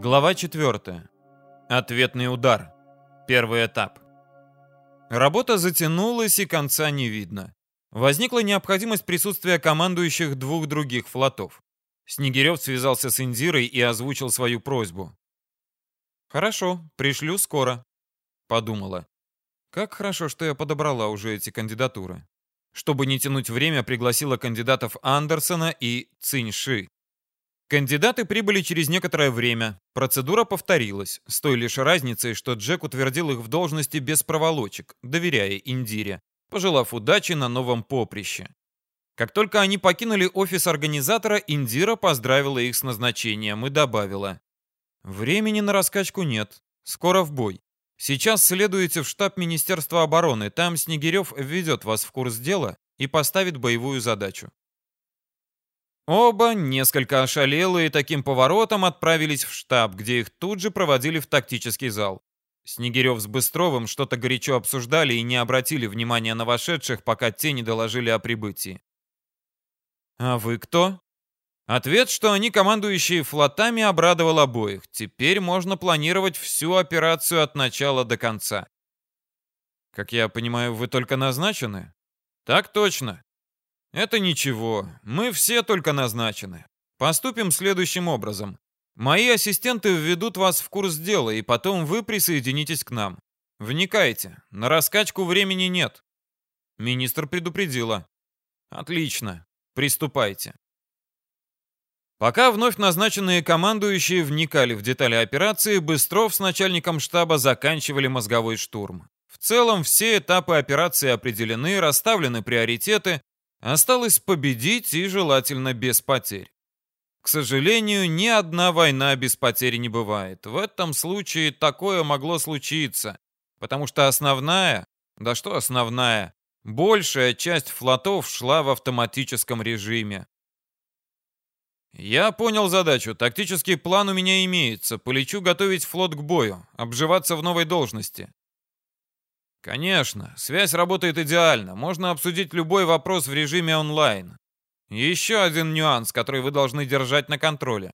Глава 4. Ответный удар. Первый этап. Работа затянулась и конца не видно. Возникла необходимость присутствия командующих двух других флотов. Снегирев связался с Индирой и озвучил свою просьбу. «Хорошо, пришлю скоро», — подумала. «Как хорошо, что я подобрала уже эти кандидатуры». Чтобы не тянуть время, пригласила кандидатов Андерсона и Циньши. Кандидаты прибыли через некоторое время. Процедура повторилась, с той лишь разницей, что Джек утвердил их в должности без проволочек, доверяя Индире, пожелав удачи на новом поприще. Как только они покинули офис организатора, Индира поздравила их с назначением и добавила. «Времени на раскачку нет. Скоро в бой. Сейчас следуете в штаб Министерства обороны. Там Снегирев введет вас в курс дела и поставит боевую задачу. Оба, несколько ошалелые таким поворотом, отправились в штаб, где их тут же проводили в тактический зал. Снегирев с Быстровым что-то горячо обсуждали и не обратили внимания на вошедших, пока те не доложили о прибытии. «А вы кто?» Ответ, что они командующие флотами, обрадовал обоих. Теперь можно планировать всю операцию от начала до конца. «Как я понимаю, вы только назначены?» «Так точно. Это ничего, мы все только назначены. Поступим следующим образом. Мои ассистенты введут вас в курс дела, и потом вы присоединитесь к нам. Вникайте, на раскачку времени нет. Министр предупредила. Отлично, приступайте. Пока вновь назначенные командующие вникали в детали операции, Быстров с начальником штаба заканчивали мозговой штурм. В целом все этапы операции определены, расставлены приоритеты, Осталось победить и желательно без потерь. К сожалению, ни одна война без потерь не бывает. В этом случае такое могло случиться, потому что основная, да что основная, большая часть флотов шла в автоматическом режиме. Я понял задачу. Тактический план у меня имеется. Полечу готовить флот к бою, обживаться в новой должности. Конечно, связь работает идеально. Можно обсудить любой вопрос в режиме онлайн. Еще один нюанс, который вы должны держать на контроле.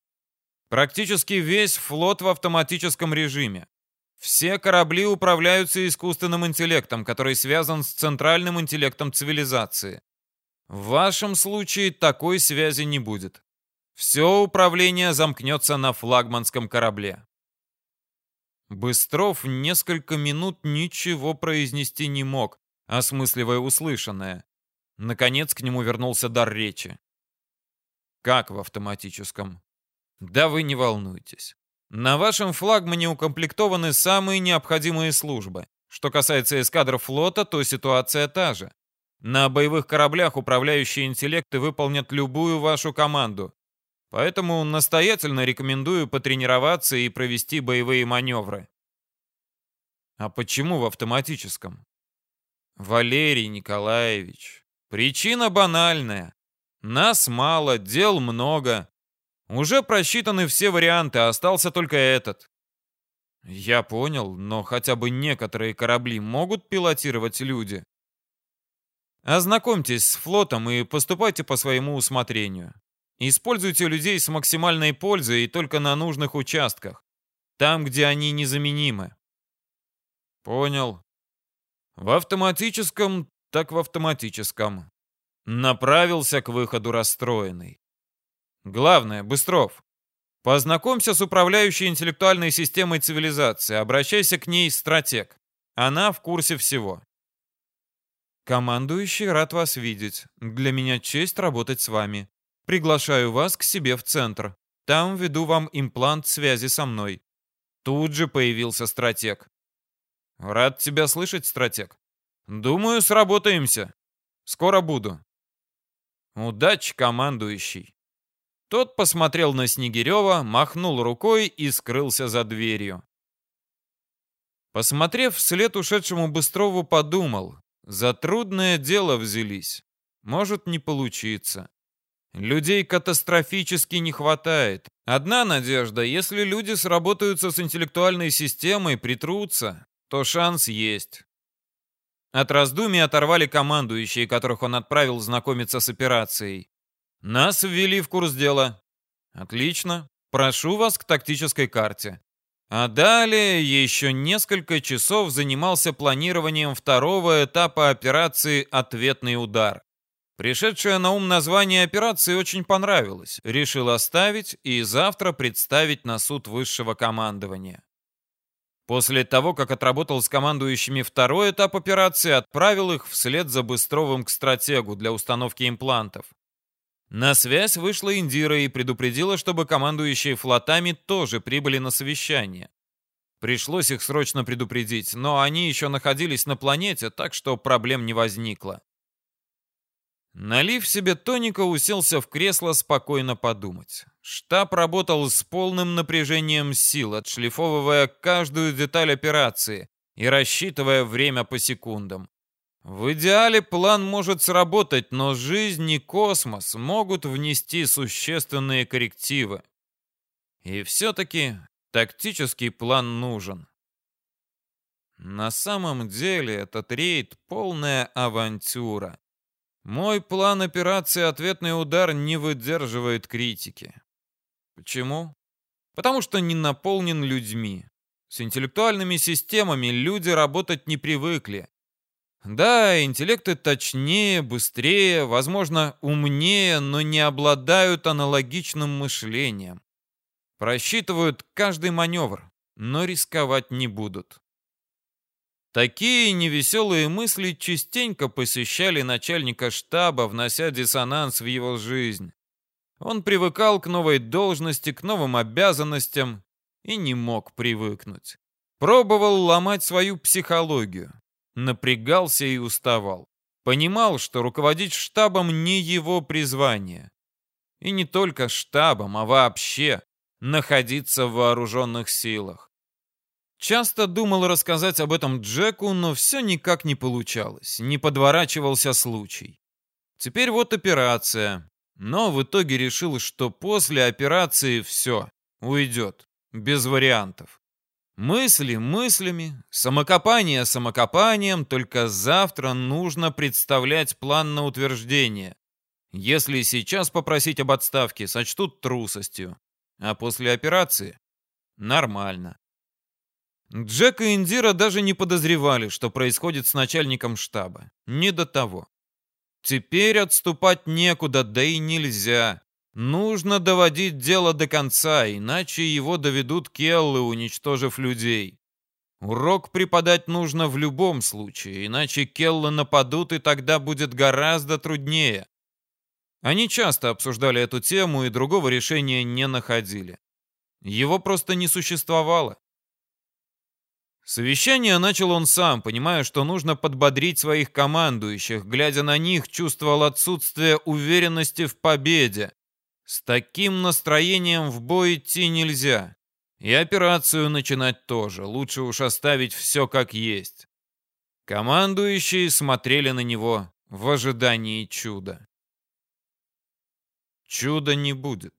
Практически весь флот в автоматическом режиме. Все корабли управляются искусственным интеллектом, который связан с центральным интеллектом цивилизации. В вашем случае такой связи не будет. Все управление замкнется на флагманском корабле. Быстров несколько минут ничего произнести не мог, осмысливая услышанное. Наконец к нему вернулся дар речи. «Как в автоматическом?» «Да вы не волнуйтесь. На вашем флагмане укомплектованы самые необходимые службы. Что касается эскадр флота, то ситуация та же. На боевых кораблях управляющие интеллекты выполнят любую вашу команду, Поэтому настоятельно рекомендую потренироваться и провести боевые маневры. А почему в автоматическом? Валерий Николаевич, причина банальная. Нас мало, дел много. Уже просчитаны все варианты, остался только этот. Я понял, но хотя бы некоторые корабли могут пилотировать люди. Ознакомьтесь с флотом и поступайте по своему усмотрению. Используйте людей с максимальной пользой и только на нужных участках. Там, где они незаменимы. Понял. В автоматическом, так в автоматическом. Направился к выходу расстроенный. Главное, Быстров, познакомься с управляющей интеллектуальной системой цивилизации. Обращайся к ней, стратег. Она в курсе всего. Командующий рад вас видеть. Для меня честь работать с вами. Приглашаю вас к себе в центр. Там веду вам имплант связи со мной. Тут же появился стратег. Рад тебя слышать, стратег. Думаю, сработаемся. Скоро буду. Удачи, командующий. Тот посмотрел на Снегирева, махнул рукой и скрылся за дверью. Посмотрев вслед ушедшему Быстрову, подумал, за трудное дело взялись. Может не получиться. Людей катастрофически не хватает. Одна надежда, если люди сработаются с интеллектуальной системой, притрутся, то шанс есть. От раздумий оторвали командующие, которых он отправил знакомиться с операцией. Нас ввели в курс дела. Отлично. прошу вас к тактической карте. А далее еще несколько часов занимался планированием второго этапа операции «Ответный удар». Пришедшее на ум название операции очень понравилось. Решил оставить и завтра представить на суд высшего командования. После того, как отработал с командующими второй этап операции, отправил их вслед за Быстровым к стратегу для установки имплантов. На связь вышла Индира и предупредила, чтобы командующие флотами тоже прибыли на совещание. Пришлось их срочно предупредить, но они еще находились на планете, так что проблем не возникло. Налив себе тоника, уселся в кресло спокойно подумать. Штаб работал с полным напряжением сил, отшлифовывая каждую деталь операции и рассчитывая время по секундам. В идеале план может сработать, но жизнь и космос могут внести существенные коррективы. И все-таки тактический план нужен. На самом деле этот рейд — полная авантюра. Мой план операции «Ответный удар» не выдерживает критики. Почему? Потому что не наполнен людьми. С интеллектуальными системами люди работать не привыкли. Да, интеллекты точнее, быстрее, возможно, умнее, но не обладают аналогичным мышлением. Просчитывают каждый маневр, но рисковать не будут. Такие невеселые мысли частенько посещали начальника штаба, внося диссонанс в его жизнь. Он привыкал к новой должности, к новым обязанностям и не мог привыкнуть. Пробовал ломать свою психологию. Напрягался и уставал. Понимал, что руководить штабом не его призвание. И не только штабом, а вообще находиться в вооруженных силах. Часто думал рассказать об этом Джеку, но все никак не получалось, не подворачивался случай. Теперь вот операция, но в итоге решил, что после операции все, уйдет, без вариантов. Мысли мыслями, самокопание самокопанием, только завтра нужно представлять план на утверждение. Если сейчас попросить об отставке, сочтут трусостью. А после операции – нормально. Джек и Индира даже не подозревали, что происходит с начальником штаба. Не до того. Теперь отступать некуда, да и нельзя. Нужно доводить дело до конца, иначе его доведут Келлы, уничтожив людей. Урок преподать нужно в любом случае, иначе Келлы нападут, и тогда будет гораздо труднее. Они часто обсуждали эту тему и другого решения не находили. Его просто не существовало. Совещание начал он сам, понимая, что нужно подбодрить своих командующих. Глядя на них, чувствовал отсутствие уверенности в победе. С таким настроением в бой идти нельзя. И операцию начинать тоже. Лучше уж оставить все как есть. Командующие смотрели на него в ожидании чуда. Чуда не будет.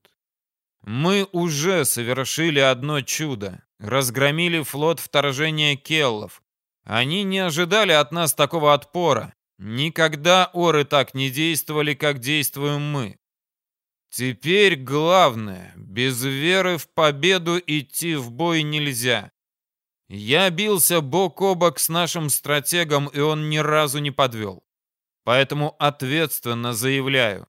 Мы уже совершили одно чудо. Разгромили флот вторжения келлов. Они не ожидали от нас такого отпора. Никогда оры так не действовали, как действуем мы. Теперь главное, без веры в победу идти в бой нельзя. Я бился бок о бок с нашим стратегом, и он ни разу не подвел. Поэтому ответственно заявляю,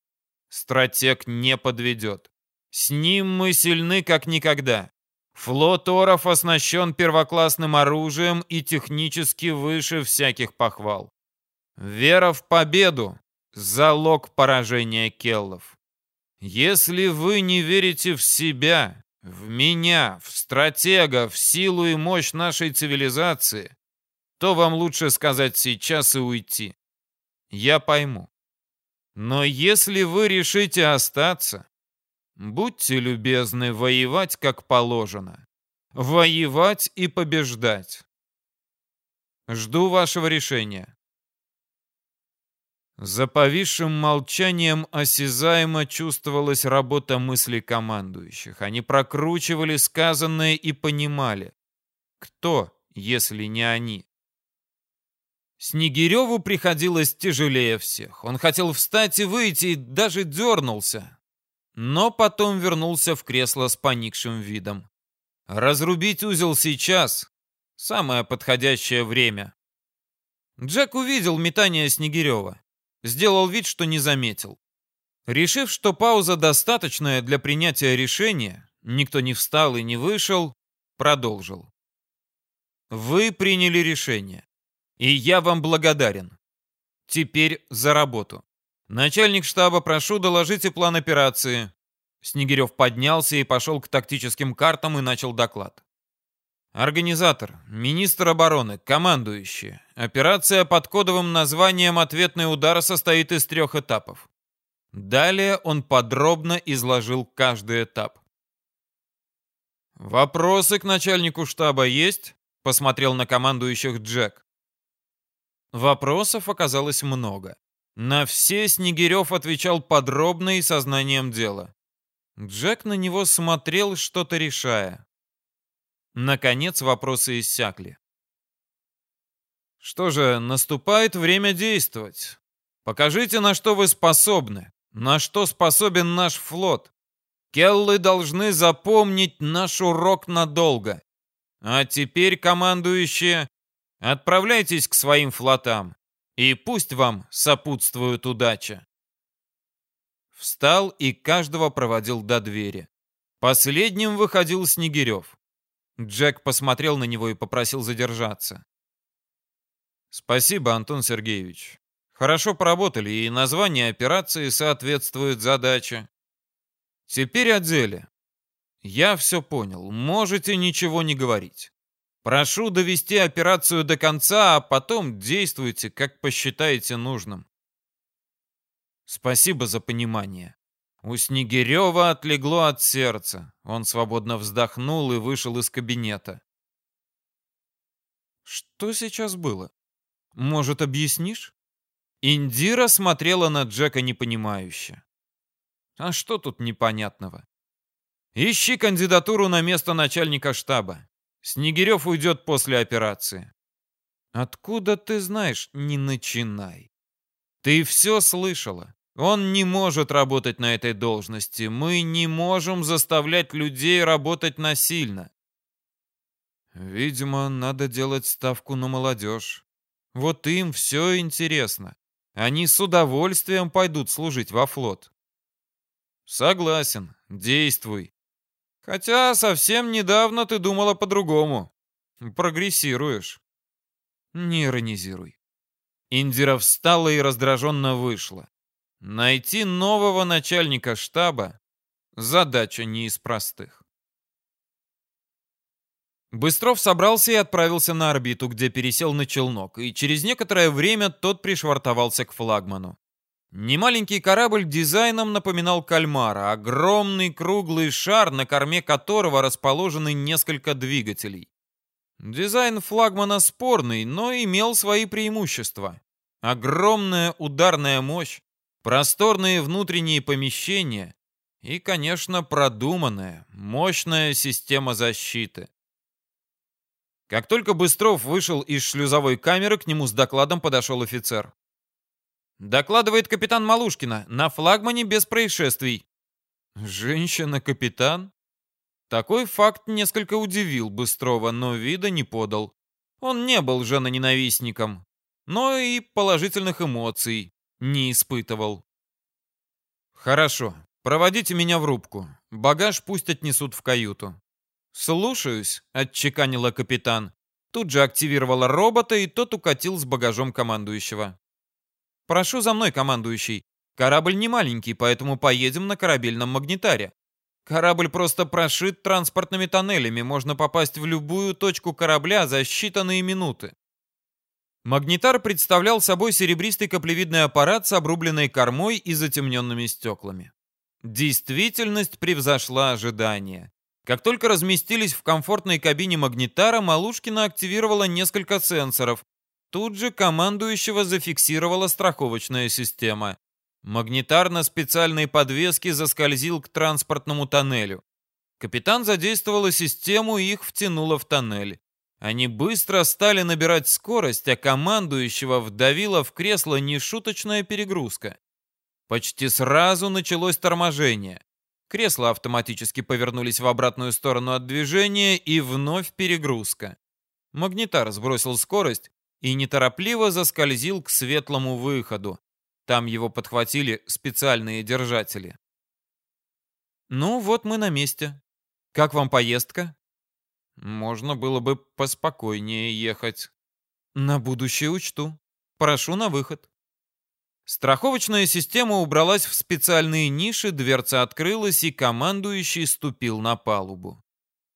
стратег не подведет. С ним мы сильны как никогда. Флот Оров оснащен первоклассным оружием и технически выше всяких похвал. Вера в победу – залог поражения келлов. Если вы не верите в себя, в меня, в стратега, в силу и мощь нашей цивилизации, то вам лучше сказать сейчас и уйти. Я пойму. Но если вы решите остаться, Будьте любезны воевать как положено. Воевать и побеждать. Жду вашего решения. За повисшим молчанием осязаемо чувствовалась работа мыслей командующих. Они прокручивали сказанное и понимали. Кто, если не они? Снегиреву приходилось тяжелее всех. Он хотел встать и выйти, и даже дернулся, но потом вернулся в кресло с поникшим видом. Разрубить узел сейчас — самое подходящее время. Джек увидел метание Снегирева. Сделал вид, что не заметил. Решив, что пауза достаточная для принятия решения, никто не встал и не вышел, продолжил. Вы приняли решение, и я вам благодарен. Теперь за работу. Начальник штаба, прошу, доложите план операции. Снегирев поднялся и пошел к тактическим картам и начал доклад. Организатор, министр обороны, командующие. Операция под кодовым названием «Ответный удар» состоит из трех этапов. Далее он подробно изложил каждый этап. «Вопросы к начальнику штаба есть?» — посмотрел на командующих Джек. Вопросов оказалось много. На все Снегирев отвечал подробно и сознанием дела. Джек на него смотрел, что-то решая. Наконец вопросы иссякли. Что же, наступает время действовать. Покажите, на что вы способны, на что способен наш флот. Келлы должны запомнить наш урок надолго. А теперь, командующие, отправляйтесь к своим флотам, и пусть вам сопутствует удача. Встал и каждого проводил до двери. Последним выходил Снегирев. Джек посмотрел на него и попросил задержаться. «Спасибо, Антон Сергеевич. Хорошо поработали, и название операции соответствует задаче. Теперь о деле. Я все понял, можете ничего не говорить. Прошу довести операцию до конца, а потом действуйте, как посчитаете нужным. Спасибо за понимание. У Снегирева отлегло от сердца. Он свободно вздохнул и вышел из кабинета. Что сейчас было? Может, объяснишь? Индира смотрела на Джека непонимающе. А что тут непонятного? Ищи кандидатуру на место начальника штаба. Снегирев уйдет после операции. Откуда ты знаешь? Не начинай. Ты все слышала. Он не может работать на этой должности. Мы не можем заставлять людей работать насильно. Видимо, надо делать ставку на молодежь. Вот им все интересно. Они с удовольствием пойдут служить во флот. Согласен, действуй. Хотя совсем недавно ты думала по-другому. Прогрессируешь. Не иронизируй. Индира встала и раздраженно вышла. Найти нового начальника штаба – задача не из простых. Быстров собрался и отправился на орбиту, где пересел на челнок, и через некоторое время тот пришвартовался к флагману. Немаленький корабль дизайном напоминал кальмара, огромный круглый шар, на корме которого расположены несколько двигателей. Дизайн флагмана спорный, но имел свои преимущества. Огромная ударная мощь, просторные внутренние помещения и, конечно, продуманная, мощная система защиты. Как только Быстров вышел из шлюзовой камеры, к нему с докладом подошел офицер. Докладывает капитан Малушкина. На флагмане без происшествий. Женщина-капитан? Такой факт несколько удивил Быстрова, но вида не подал. Он не был женоненавистником, но и положительных эмоций не испытывал. Хорошо, проводите меня в рубку. Багаж пусть отнесут в каюту. Слушаюсь, отчеканила капитан. Тут же активировала робота, и тот укатил с багажом командующего. «Прошу за мной, командующий. Корабль не маленький, поэтому поедем на корабельном магнитаре. Корабль просто прошит транспортными тоннелями, можно попасть в любую точку корабля за считанные минуты». Магнитар представлял собой серебристый каплевидный аппарат с обрубленной кормой и затемненными стеклами. Действительность превзошла ожидания. Как только разместились в комфортной кабине Магнитара, Малушкина активировала несколько сенсоров, Тут же командующего зафиксировала страховочная система. Магнитар на специальной подвеске заскользил к транспортному тоннелю. Капитан задействовала систему и их втянула в тоннель. Они быстро стали набирать скорость, а командующего вдавила в кресло нешуточная перегрузка. Почти сразу началось торможение. Кресла автоматически повернулись в обратную сторону от движения и вновь перегрузка. Магнитар сбросил скорость и неторопливо заскользил к светлому выходу. Там его подхватили специальные держатели. «Ну вот мы на месте. Как вам поездка?» «Можно было бы поспокойнее ехать». «На будущее учту. Прошу на выход». Страховочная система убралась в специальные ниши, дверца открылась, и командующий ступил на палубу.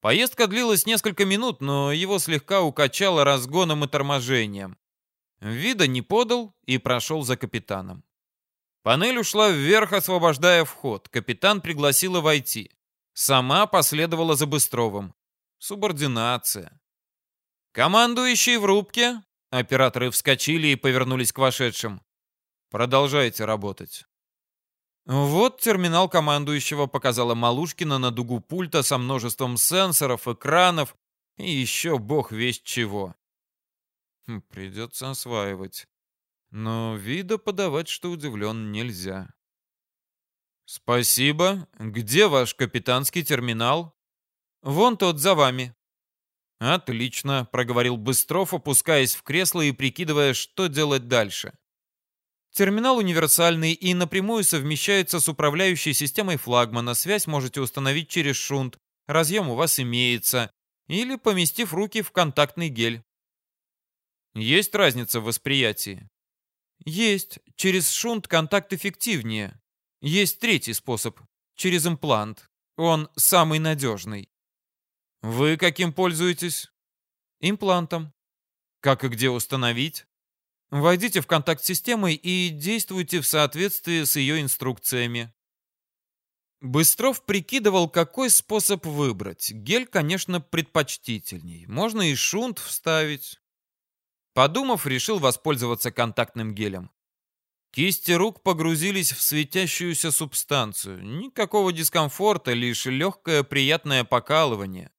Поездка длилась несколько минут, но его слегка укачало разгоном и торможением. Вида не подал и прошел за капитаном. Панель ушла вверх, освобождая вход. Капитан пригласила войти. Сама последовала за Быстровым. Субординация. Командующий в рубке. Операторы вскочили и повернулись к вошедшим. Продолжайте работать. Вот терминал командующего показала Малушкина на дугу пульта со множеством сенсоров, экранов и еще бог весть чего. Хм, придется осваивать. Но вида подавать, что удивлен, нельзя. «Спасибо. Где ваш капитанский терминал?» «Вон тот за вами». «Отлично», — проговорил Быстров, опускаясь в кресло и прикидывая, что делать дальше. Терминал универсальный и напрямую совмещается с управляющей системой флагмана. Связь можете установить через шунт. Разъем у вас имеется. Или поместив руки в контактный гель. Есть разница в восприятии? Есть. Через шунт контакт эффективнее. Есть третий способ. Через имплант. Он самый надежный. Вы каким пользуетесь? Имплантом. Как и где установить? Войдите в контакт с системой и действуйте в соответствии с ее инструкциями. Быстров прикидывал, какой способ выбрать. Гель, конечно, предпочтительней. Можно и шунт вставить. Подумав, решил воспользоваться контактным гелем. Кисти рук погрузились в светящуюся субстанцию. Никакого дискомфорта, лишь легкое приятное покалывание.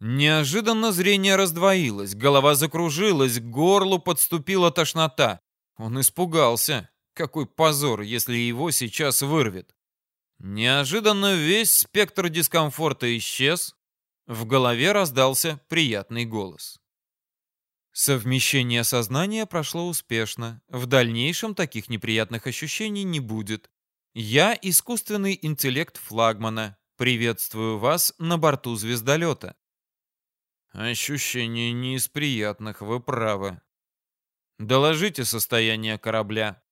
Неожиданно зрение раздвоилось, голова закружилась, к горлу подступила тошнота. Он испугался. Какой позор, если его сейчас вырвет. Неожиданно весь спектр дискомфорта исчез. В голове раздался приятный голос. Совмещение сознания прошло успешно. В дальнейшем таких неприятных ощущений не будет. Я искусственный интеллект флагмана. Приветствую вас на борту звездолета. Ощущение не из приятных, вы правы. Доложите состояние корабля.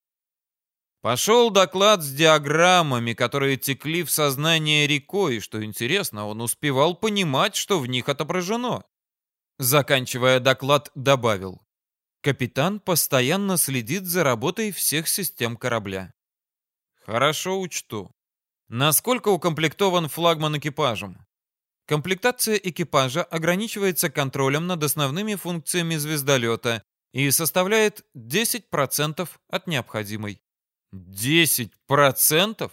Пошел доклад с диаграммами, которые текли в сознание рекой, что интересно, он успевал понимать, что в них отображено. Заканчивая доклад, добавил. Капитан постоянно следит за работой всех систем корабля. Хорошо учту. Насколько укомплектован флагман экипажем? Комплектация экипажа ограничивается контролем над основными функциями звездолета и составляет 10% от необходимой. 10%?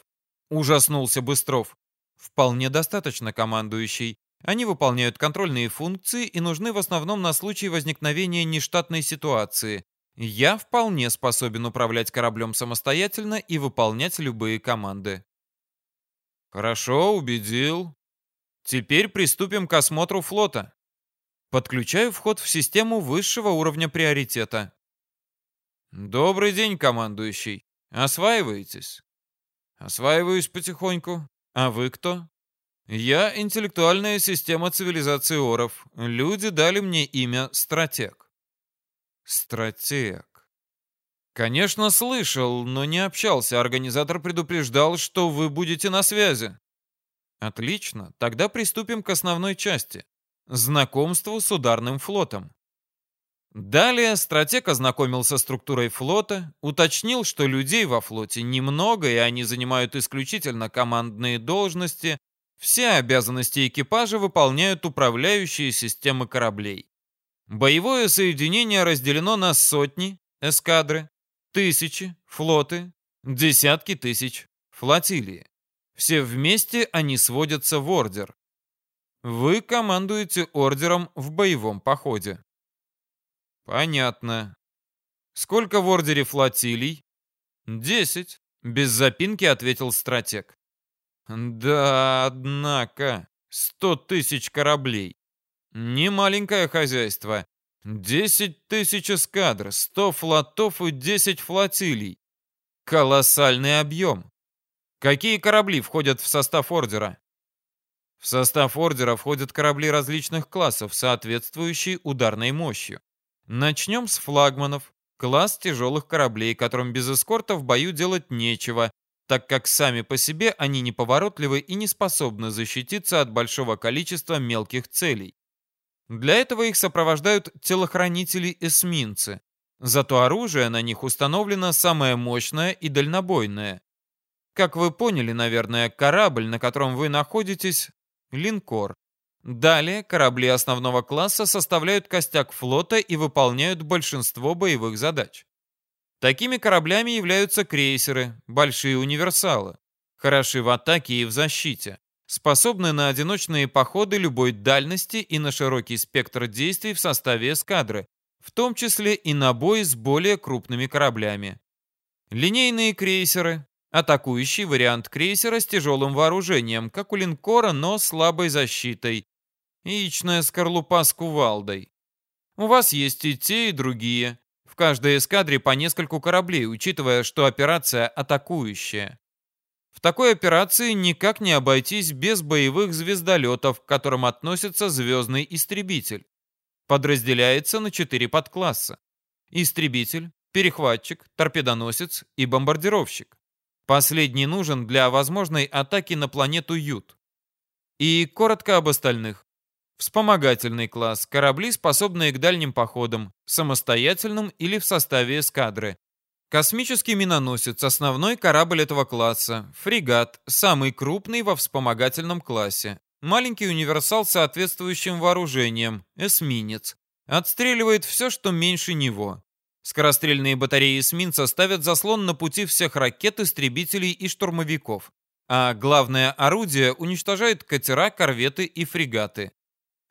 Ужаснулся Быстров. Вполне достаточно, командующий. Они выполняют контрольные функции и нужны в основном на случай возникновения нештатной ситуации. Я вполне способен управлять кораблем самостоятельно и выполнять любые команды. Хорошо, убедил. Теперь приступим к осмотру флота. Подключаю вход в систему высшего уровня приоритета. Добрый день, командующий. Осваиваетесь? Осваиваюсь потихоньку. А вы кто? Я интеллектуальная система цивилизации Оров. Люди дали мне имя Стратег. Стратег. Конечно, слышал, но не общался. Организатор предупреждал, что вы будете на связи. Отлично, тогда приступим к основной части – знакомству с ударным флотом. Далее стратег ознакомился с структурой флота, уточнил, что людей во флоте немного и они занимают исключительно командные должности, все обязанности экипажа выполняют управляющие системы кораблей. Боевое соединение разделено на сотни, эскадры, тысячи, флоты, десятки тысяч, флотилии. Все вместе они сводятся в ордер. Вы командуете ордером в боевом походе. Понятно. Сколько в ордере флотилий? Десять. Без запинки ответил стратег. Да, однако, сто тысяч кораблей. Не маленькое хозяйство. Десять тысяч эскадр, сто флотов и десять флотилий. Колоссальный объем. Какие корабли входят в состав ордера? В состав ордера входят корабли различных классов, соответствующие ударной мощью. Начнем с флагманов. Класс тяжелых кораблей, которым без эскорта в бою делать нечего, так как сами по себе они неповоротливы и не способны защититься от большого количества мелких целей. Для этого их сопровождают телохранители-эсминцы. Зато оружие на них установлено самое мощное и дальнобойное. Как вы поняли, наверное, корабль, на котором вы находитесь, линкор. Далее корабли основного класса составляют костяк флота и выполняют большинство боевых задач. Такими кораблями являются крейсеры, большие универсалы. Хороши в атаке и в защите. Способны на одиночные походы любой дальности и на широкий спектр действий в составе эскадры, в том числе и на бой с более крупными кораблями. Линейные крейсеры, Атакующий вариант крейсера с тяжелым вооружением, как у линкора, но слабой защитой. Яичная скорлупа с кувалдой. У вас есть и те, и другие. В каждой эскадре по нескольку кораблей, учитывая, что операция атакующая. В такой операции никак не обойтись без боевых звездолетов, к которым относится звездный истребитель. Подразделяется на четыре подкласса. Истребитель, перехватчик, торпедоносец и бомбардировщик. Последний нужен для возможной атаки на планету Ют. И коротко об остальных. Вспомогательный класс. Корабли, способные к дальним походам, самостоятельным или в составе эскадры. Космический миноносец – основной корабль этого класса. Фрегат – самый крупный во вспомогательном классе. Маленький универсал с соответствующим вооружением – эсминец. Отстреливает все, что меньше него. Скорострельные батареи эсминца ставят заслон на пути всех ракет, истребителей и штурмовиков. А главное орудие уничтожает катера, корветы и фрегаты.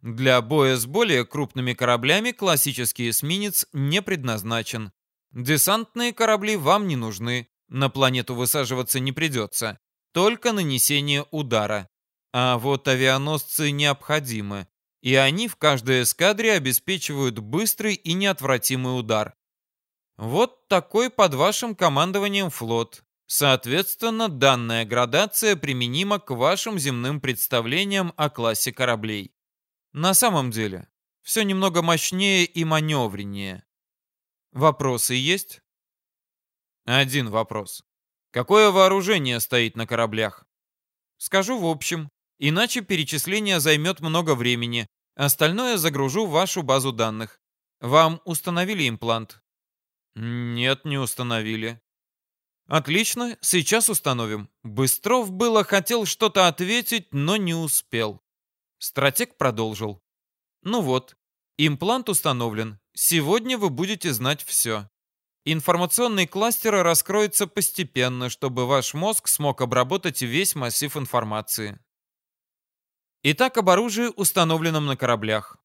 Для боя с более крупными кораблями классический эсминец не предназначен. Десантные корабли вам не нужны, на планету высаживаться не придется, только нанесение удара. А вот авианосцы необходимы, и они в каждой эскадре обеспечивают быстрый и неотвратимый удар. Вот такой под вашим командованием флот. Соответственно, данная градация применима к вашим земным представлениям о классе кораблей. На самом деле, все немного мощнее и маневреннее. Вопросы есть? Один вопрос. Какое вооружение стоит на кораблях? Скажу в общем, иначе перечисление займет много времени. Остальное загружу в вашу базу данных. Вам установили имплант? Нет, не установили. Отлично, сейчас установим. Быстров было хотел что-то ответить, но не успел. Стратег продолжил. Ну вот, имплант установлен. Сегодня вы будете знать все. Информационный кластер раскроется постепенно, чтобы ваш мозг смог обработать весь массив информации. Итак, об оружии, установленном на кораблях.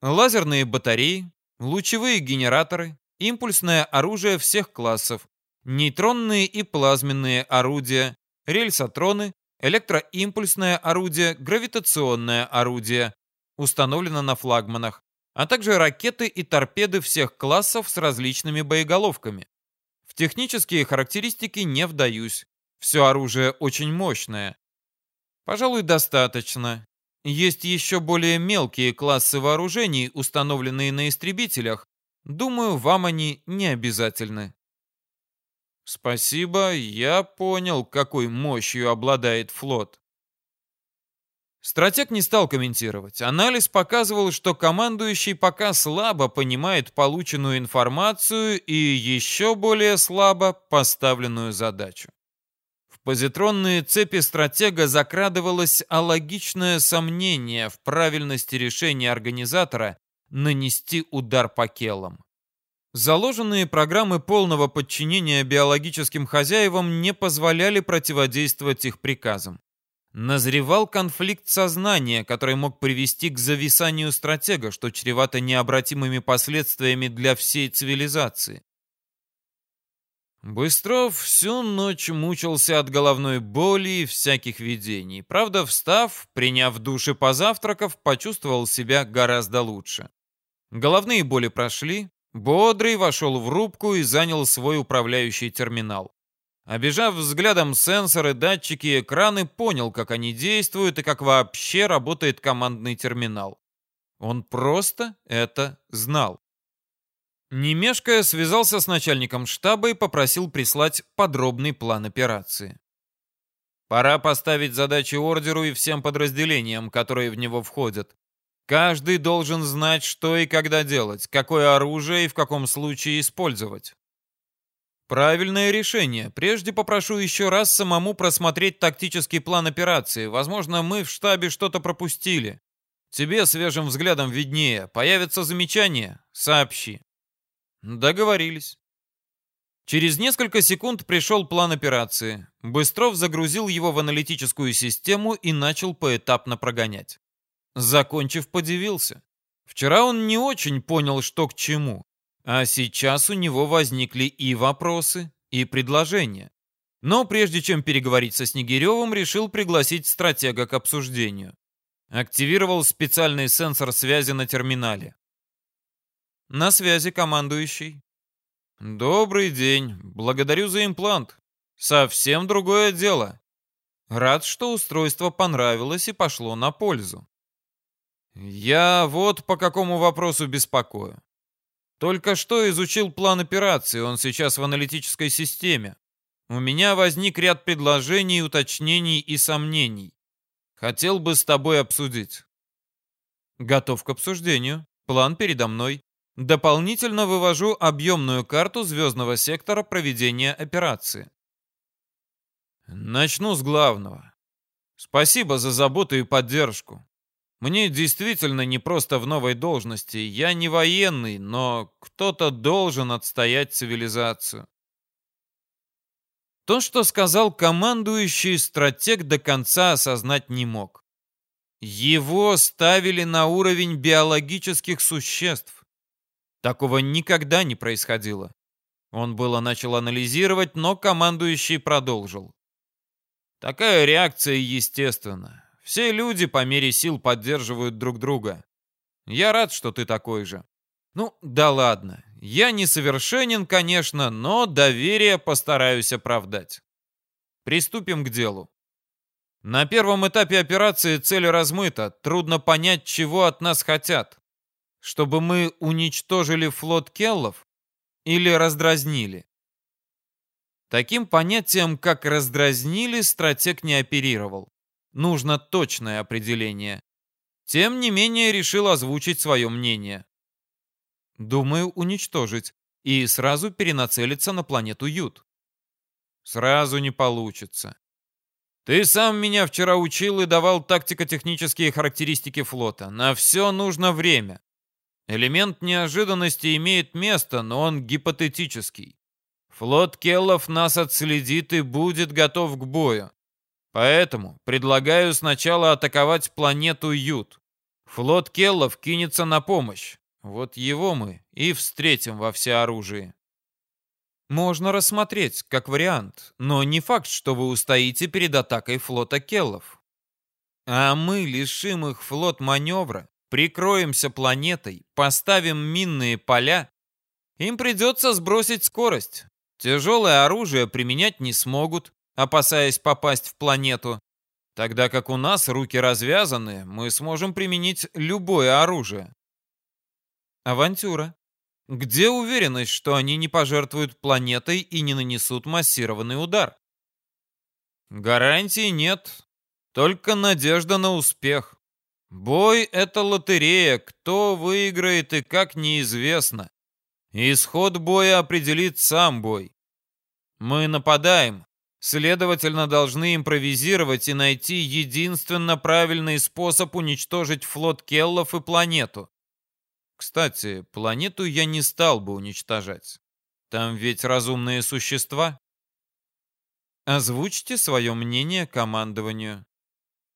Лазерные батареи, лучевые генераторы, импульсное оружие всех классов, нейтронные и плазменные орудия, рельсотроны, электроимпульсное орудие, гравитационное орудие, установлено на флагманах, а также ракеты и торпеды всех классов с различными боеголовками. В технические характеристики не вдаюсь. Все оружие очень мощное. Пожалуй, достаточно. Есть еще более мелкие классы вооружений, установленные на истребителях, Думаю, вам они не обязательны. Спасибо, я понял, какой мощью обладает флот. Стратег не стал комментировать. Анализ показывал, что командующий пока слабо понимает полученную информацию и еще более слабо поставленную задачу. В позитронные цепи стратега закрадывалось алогичное сомнение в правильности решения организатора нанести удар по келам. Заложенные программы полного подчинения биологическим хозяевам не позволяли противодействовать их приказам. Назревал конфликт сознания, который мог привести к зависанию стратега, что чревато необратимыми последствиями для всей цивилизации. Быстров всю ночь мучился от головной боли и всяких видений. Правда, встав, приняв душ и позавтракав, почувствовал себя гораздо лучше. Головные боли прошли, бодрый вошел в рубку и занял свой управляющий терминал. Обежав взглядом сенсоры, датчики и экраны, понял, как они действуют и как вообще работает командный терминал. Он просто это знал. Не мешкая, связался с начальником штаба и попросил прислать подробный план операции. Пора поставить задачи ордеру и всем подразделениям, которые в него входят. Каждый должен знать, что и когда делать, какое оружие и в каком случае использовать. Правильное решение. Прежде попрошу еще раз самому просмотреть тактический план операции. Возможно, мы в штабе что-то пропустили. Тебе свежим взглядом виднее. Появятся замечания? Сообщи. Договорились. Через несколько секунд пришел план операции. Быстров загрузил его в аналитическую систему и начал поэтапно прогонять. Закончив, подивился. Вчера он не очень понял, что к чему. А сейчас у него возникли и вопросы, и предложения. Но прежде чем переговорить со Снегиревым, решил пригласить стратега к обсуждению. Активировал специальный сенсор связи на терминале. На связи, командующий. Добрый день. Благодарю за имплант. Совсем другое дело. Рад, что устройство понравилось и пошло на пользу. Я вот по какому вопросу беспокою. Только что изучил план операции, он сейчас в аналитической системе. У меня возник ряд предложений, уточнений и сомнений. Хотел бы с тобой обсудить. Готов к обсуждению. План передо мной. Дополнительно вывожу объемную карту звездного сектора проведения операции. Начну с главного. Спасибо за заботу и поддержку. Мне действительно не просто в новой должности. Я не военный, но кто-то должен отстоять цивилизацию. То, что сказал командующий, стратег до конца осознать не мог. Его ставили на уровень биологических существ. Такого никогда не происходило. Он было начал анализировать, но командующий продолжил. Такая реакция естественна. Все люди по мере сил поддерживают друг друга. Я рад, что ты такой же. Ну, да ладно. Я несовершенен, конечно, но доверие постараюсь оправдать. Приступим к делу. На первом этапе операции цель размыта. Трудно понять, чего от нас хотят. Чтобы мы уничтожили флот Келлов или раздразнили? Таким понятием, как раздразнили, стратег не оперировал. Нужно точное определение. Тем не менее, решил озвучить свое мнение. Думаю, уничтожить и сразу перенацелиться на планету Ют. Сразу не получится. Ты сам меня вчера учил и давал тактико-технические характеристики флота. На все нужно время. Элемент неожиданности имеет место, но он гипотетический. Флот Келлов нас отследит и будет готов к бою. Поэтому предлагаю сначала атаковать планету Ют. Флот Келлов кинется на помощь. Вот его мы и встретим во всеоружии. Можно рассмотреть, как вариант, но не факт, что вы устоите перед атакой флота Келлов. А мы лишим их флот маневра прикроемся планетой, поставим минные поля, им придется сбросить скорость. Тяжелое оружие применять не смогут, опасаясь попасть в планету. Тогда как у нас руки развязаны, мы сможем применить любое оружие. Авантюра. Где уверенность, что они не пожертвуют планетой и не нанесут массированный удар? Гарантий нет, только надежда на успех. Бой — это лотерея, кто выиграет и как неизвестно. Исход боя определит сам бой. Мы нападаем, следовательно, должны импровизировать и найти единственно правильный способ уничтожить флот Келлов и планету. Кстати, планету я не стал бы уничтожать. Там ведь разумные существа. Озвучьте свое мнение командованию.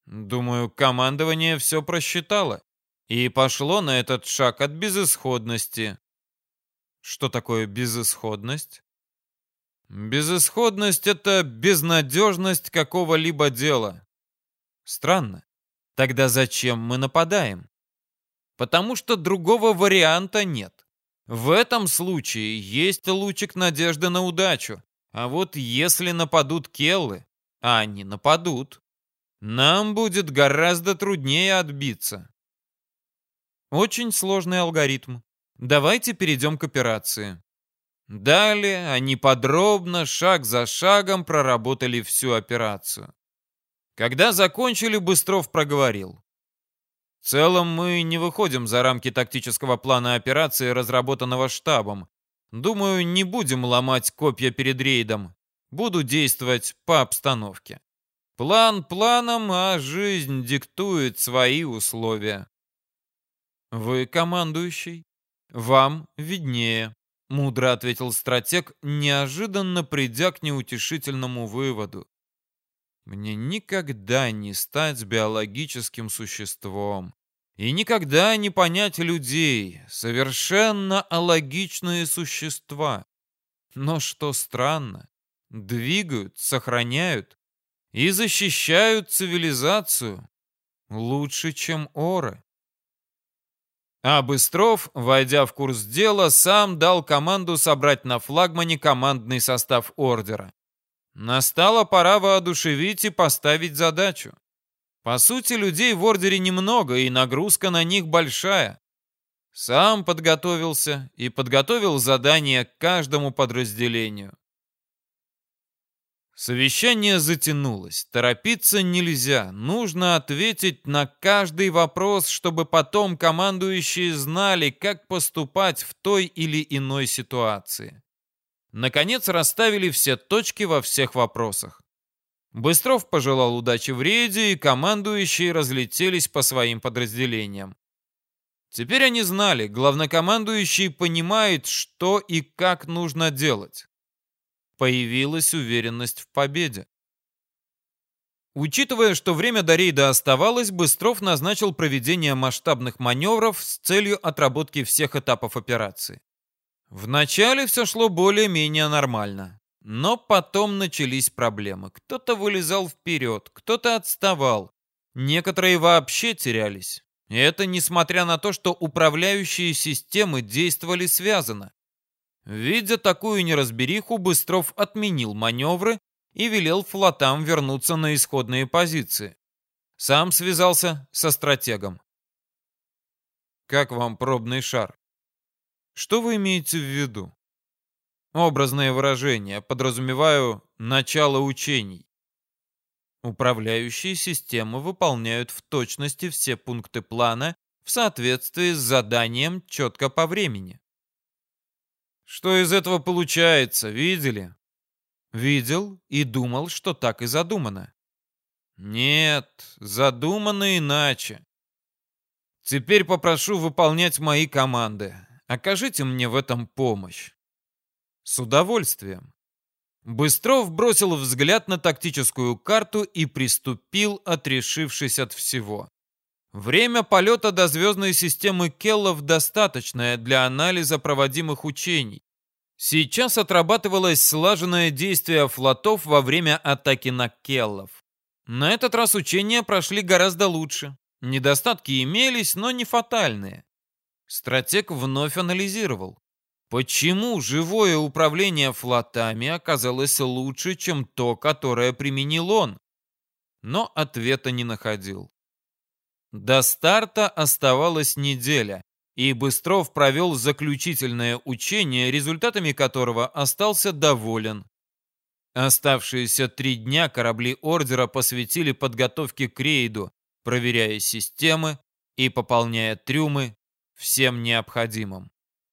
Думаю, командование все просчитало и пошло на этот шаг от безысходности. Что такое безысходность? Безысходность — это безнадежность какого-либо дела. Странно. Тогда зачем мы нападаем? Потому что другого варианта нет. В этом случае есть лучик надежды на удачу. А вот если нападут келлы, а они нападут, нам будет гораздо труднее отбиться. Очень сложный алгоритм. Давайте перейдем к операции. Далее они подробно, шаг за шагом проработали всю операцию. Когда закончили, Быстров проговорил. В целом мы не выходим за рамки тактического плана операции, разработанного штабом. Думаю, не будем ломать копья перед рейдом. Буду действовать по обстановке. План планом, а жизнь диктует свои условия. Вы командующий. Вам виднее, мудро ответил стратег, неожиданно придя к неутешительному выводу. Мне никогда не стать биологическим существом. И никогда не понять людей, совершенно алогичные существа. Но что странно, двигают, сохраняют и защищают цивилизацию лучше, чем оры. А Быстров, войдя в курс дела, сам дал команду собрать на флагмане командный состав ордера. Настала пора воодушевить и поставить задачу. По сути, людей в ордере немного, и нагрузка на них большая. Сам подготовился и подготовил задание к каждому подразделению. Совещание затянулось. Торопиться нельзя. Нужно ответить на каждый вопрос, чтобы потом командующие знали, как поступать в той или иной ситуации. Наконец расставили все точки во всех вопросах. Быстров пожелал удачи в рейде, и командующие разлетелись по своим подразделениям. Теперь они знали, главнокомандующий понимает, что и как нужно делать. Появилась уверенность в победе. Учитывая, что время до рейда оставалось, Быстров назначил проведение масштабных маневров с целью отработки всех этапов операции. Вначале все шло более-менее нормально. Но потом начались проблемы. Кто-то вылезал вперед, кто-то отставал. Некоторые вообще терялись. Это несмотря на то, что управляющие системы действовали связано. Видя такую неразбериху, Быстров отменил маневры и велел флотам вернуться на исходные позиции. Сам связался со стратегом. «Как вам пробный шар?» Что вы имеете в виду? Образное выражение, подразумеваю начало учений. Управляющие системы выполняют в точности все пункты плана в соответствии с заданием четко по времени. Что из этого получается, видели? Видел и думал, что так и задумано. Нет, задумано иначе. Теперь попрошу выполнять мои команды. Окажите мне в этом помощь. С удовольствием. Быстров бросил взгляд на тактическую карту и приступил, отрешившись от всего. Время полета до звездной системы Келлов достаточное для анализа проводимых учений. Сейчас отрабатывалось слаженное действие флотов во время атаки на Келлов. На этот раз учения прошли гораздо лучше. Недостатки имелись, но не фатальные. Стратег вновь анализировал. Почему живое управление флотами оказалось лучше, чем то, которое применил он? Но ответа не находил. До старта оставалась неделя, и Быстров провел заключительное учение, результатами которого остался доволен. Оставшиеся три дня корабли Ордера посвятили подготовке к рейду, проверяя системы и пополняя трюмы всем необходимым.